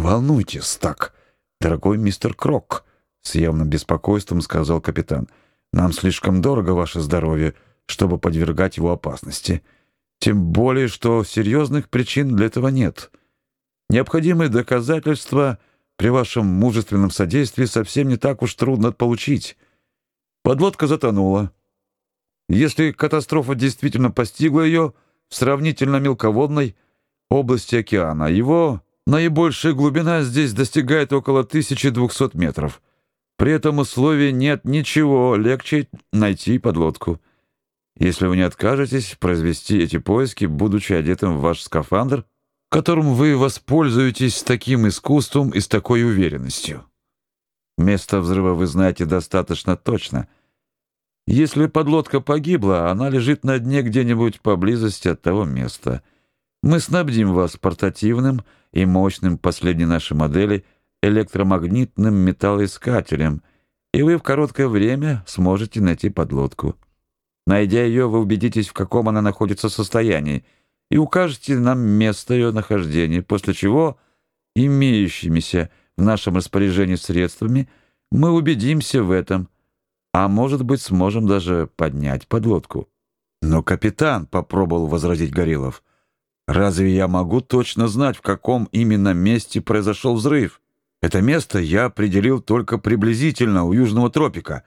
«Не волнуйтесь так, дорогой мистер Крок», — с явным беспокойством сказал капитан. «Нам слишком дорого ваше здоровье, чтобы подвергать его опасности. Тем более, что серьезных причин для этого нет. Необходимые доказательства при вашем мужественном содействии совсем не так уж трудно получить. Подлодка затонула. Если катастрофа действительно постигла ее в сравнительно мелководной области океана, его наибольшая глубина здесь достигает около 1200 метров. При этом условии нет ничего легче найти подлодку. Если вы не откажетесь произвести эти поиски, будучи одетым в ваш скафандр, которым вы воспользуетесь с таким искусством и с такой уверенностью. Место взрыва вы знаете достаточно точно. Если подлодка погибла, она лежит на дне где-нибудь поблизости от того места. Мы снабдим вас портативным и мощным последней нашей модели электромагнитным металлоискателем, и вы в короткое время сможете найти подлодку. Найдя ее, вы убедитесь, в каком она находится состоянии, и укажете нам место ее нахождения, после чего имеющимися в нашем распоряжении средствами мы убедимся в этом, а может быть, сможем даже поднять подлодку. Но капитан попробовал возразить Горелов. Разве я могу точно знать, в каком именно месте произошел взрыв? Это место я определил только приблизительно у южного тропика.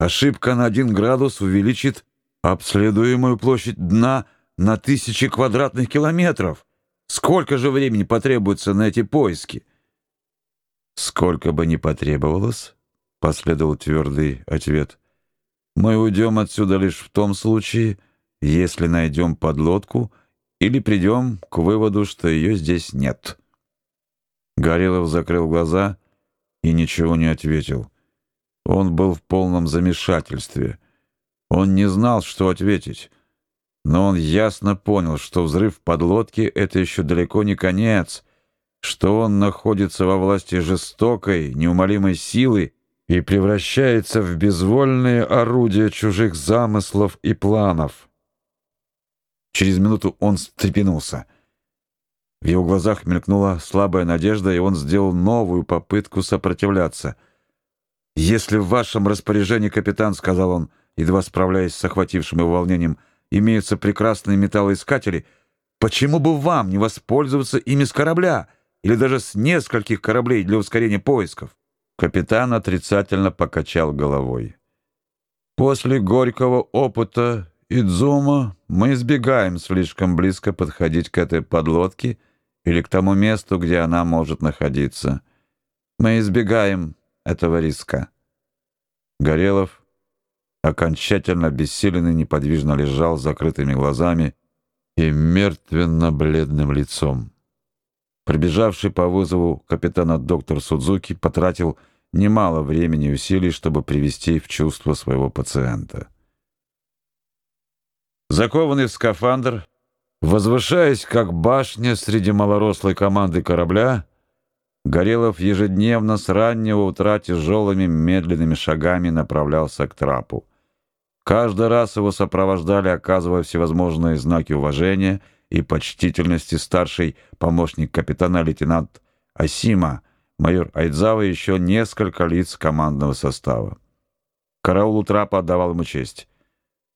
Ошибка на один градус увеличит обследуемую площадь дна на тысячи квадратных километров. Сколько же времени потребуется на эти поиски? Сколько бы ни потребовалось, последовал твердый ответ. Мы уйдем отсюда лишь в том случае, если найдем подлодку или придем к выводу, что ее здесь нет. Горелов закрыл глаза и ничего не ответил. Он был в полном замешательстве. Он не знал, что ответить. Но он ясно понял, что взрыв подлодки — это еще далеко не конец, что он находится во власти жестокой, неумолимой силы и превращается в безвольные орудия чужих замыслов и планов. Через минуту он встрепенулся. В его глазах мелькнула слабая надежда, и он сделал новую попытку сопротивляться. «Если в вашем распоряжении, капитан, — сказал он, едва справляясь с охватившим его волнением, — имеются прекрасные металлоискатели, почему бы вам не воспользоваться ими с корабля или даже с нескольких кораблей для ускорения поисков? Капитан отрицательно покачал головой. После горького опыта Идзума мы избегаем слишком близко подходить к этой подлодке или к тому месту, где она может находиться. Мы избегаем этого риска. Горелов окончательно обессиленный, неподвижно лежал с закрытыми глазами и мертвенно-бледным лицом. Прибежавший по вызову капитана доктор Судзуки потратил немало времени и усилий, чтобы привести в чувство своего пациента. Закованный в скафандр, возвышаясь как башня среди малорослой команды корабля, Горелов ежедневно с раннего утра тяжелыми медленными шагами направлялся к трапу. Каждый раз его сопровождали, оказывая всевозможные знаки уважения и почтительности старший помощник капитана лейтенант Асима, майор Айдзава и еще несколько лиц командного состава. Караул у трапа отдавал ему честь.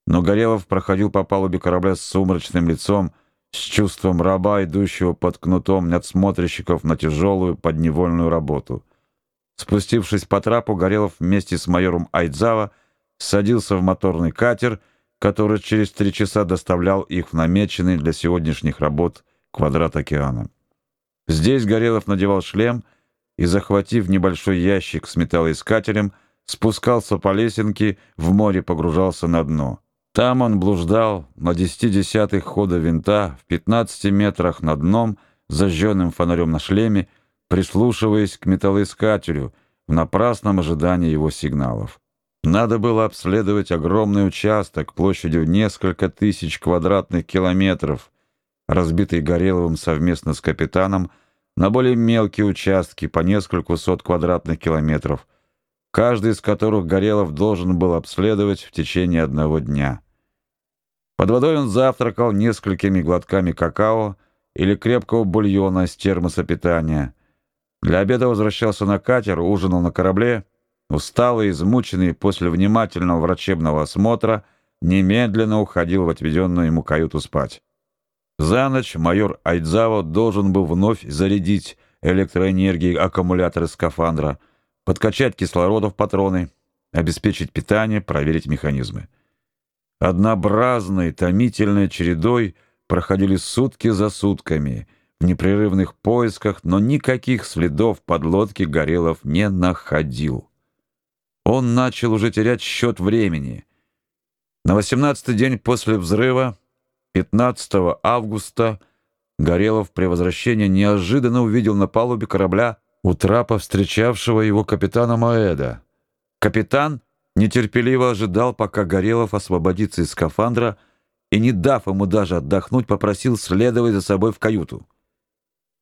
Но Горелов проходил по палубе корабля с сумрачным лицом, с чувством раба, идущего под кнутом надсмотрщиков на тяжелую подневольную работу. Спустившись по трапу, Горелов вместе с майором Айдзава садился в моторный катер, который через три часа доставлял их в намеченный для сегодняшних работ квадрат океана. Здесь Горелов надевал шлем и, захватив небольшой ящик с металлоискателем, спускался по лесенке, в море погружался на дно. Там он блуждал на десяти десятых хода винта в 15 метрах над дном, зажженным фонарем на шлеме, прислушиваясь к металлоискателю в напрасном ожидании его сигналов. Надо было обследовать огромный участок площадью несколько тысяч квадратных километров, разбитый Гореловым совместно с капитаном на более мелкие участки по несколько сот квадратных километров, каждый из которых Горелов должен был обследовать в течение одного дня. Под водой он завтракал несколькими глотками какао или крепкого бульона из термоса питания. Для обеда возвращался на катер, ужинал на корабле, усталый, измученный после внимательного врачебного осмотра, немедленно уходил в отведенную ему каюту спать. За ночь майор Айдзаво должен был вновь зарядить электроэнергией аккумуляторы скафандра, подкачать кислорода в патроны, обеспечить питание, проверить механизмы. Однообразной, томительной чередой проходили сутки за сутками в непрерывных поисках, но никаких следов подлодки Горелов не находил. Он начал уже терять счет времени. На восемнадцатый день после взрыва 15 августа Горелов при возвращении неожиданно увидел на палубе корабля у трапа встречавшего его капитана Маэда. Капитан нетерпеливо ожидал, пока Горелов освободится из скафандра и, не дав ему даже отдохнуть, попросил следовать за собой в каюту.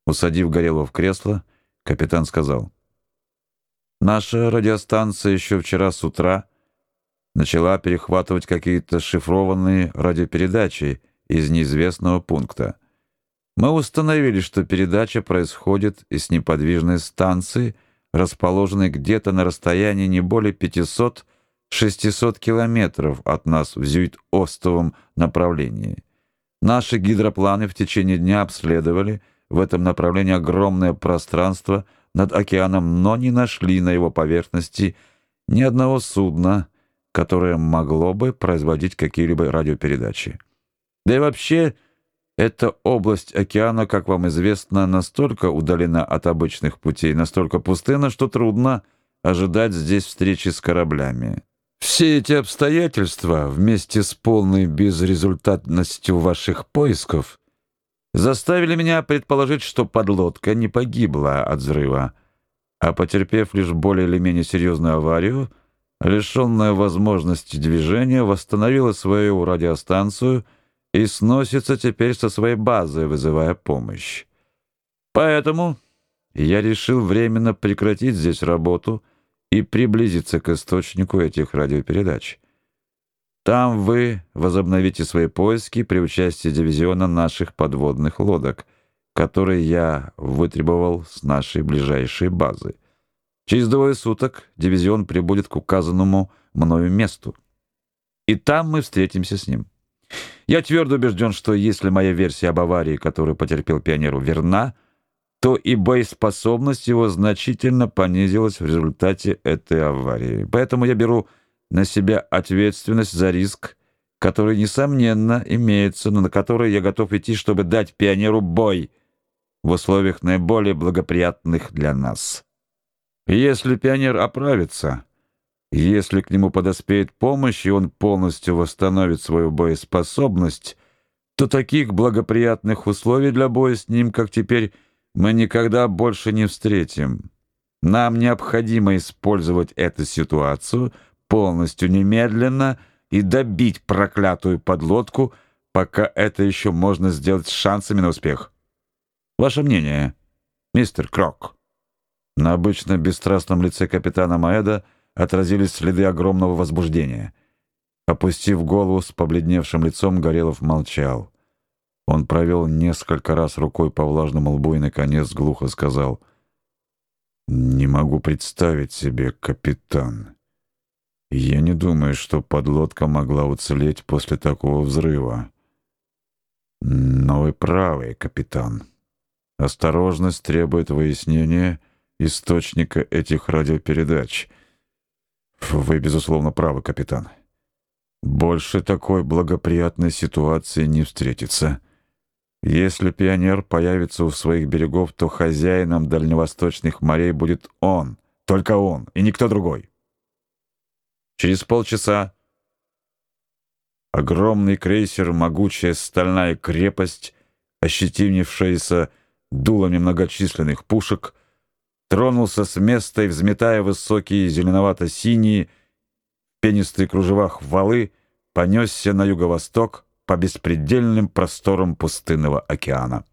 Усадив Горелова в кресло, капитан сказал, «Наша радиостанция еще вчера с утра начала перехватывать какие-то шифрованные радиопередачи из неизвестного пункта. Мы установили, что передача происходит из неподвижной станции, расположенной где-то на расстоянии не более 500-600 километров от нас в зюит-остовом направлении. Наши гидропланы в течение дня обследовали в этом направлении огромное пространство над океаном, но не нашли на его поверхности ни одного судна, которое могло бы производить какие-либо радиопередачи. Да и вообще, эта область океана, как вам известно, настолько удалена от обычных путей, настолько пустынна, что трудно ожидать здесь встречи с кораблями. Все эти обстоятельства, вместе с полной безрезультатностью ваших поисков, заставили меня предположить, что подлодка не погибла от взрыва, а потерпев лишь более или менее серьезную аварию, лишенная возможности движения, восстановила свою радиостанцию — и сносится теперь со своей базы, вызывая помощь. Поэтому я решил временно прекратить здесь работу и приблизиться к источнику этих радиопередач. Там вы возобновите свои поиски при участии дивизиона наших подводных лодок, которые я вытребовал с нашей ближайшей базы. Через двое суток дивизион прибудет к указанному мною месту. И там мы встретимся с ним. Я твердо убежден, что если моя версия об аварии, которую потерпел пионеру, верна, то и боеспособность его значительно понизилась в результате этой аварии. Поэтому я беру на себя ответственность за риск, который, несомненно, имеется, но на который я готов идти, чтобы дать пионеру бой в условиях наиболее благоприятных для нас. Если пионер оправится, если к нему подоспеет помощь, и он полностью восстановит свою боеспособность, то таких благоприятных условий для боя с ним, как теперь, мы никогда больше не встретим. Нам необходимо использовать эту ситуацию полностью немедленно и добить проклятую подлодку, пока это еще можно сделать с шансами на успех. Ваше мнение, мистер Крок? На обычно бесстрастном лице капитана Маэда – отразились следы огромного возбуждения. Опустив голову с побледневшим лицом, Горелов молчал. Он провел несколько раз рукой по влажному лбу и, наконец, глухо сказал «Не могу представить себе, капитан. Я не думаю, что подлодка могла уцелеть после такого взрыва. Но вы правы, капитан. Осторожность требует выяснения источника этих радиопередач». Вы, безусловно, правы, капитан. Больше такой благоприятной ситуации не встретится. Если пионер появится у своих берегов, то хозяином дальневосточных морей будет он, только он, и никто другой. Через полчаса огромный крейсер, могучая стальная крепость, ощетинившаяся дулами многочисленных пушек — тронулся с места и, взметая высокие зеленовато-синие пенистые кружевах валы, понесся на юго-восток по беспредельным просторам пустынного океана.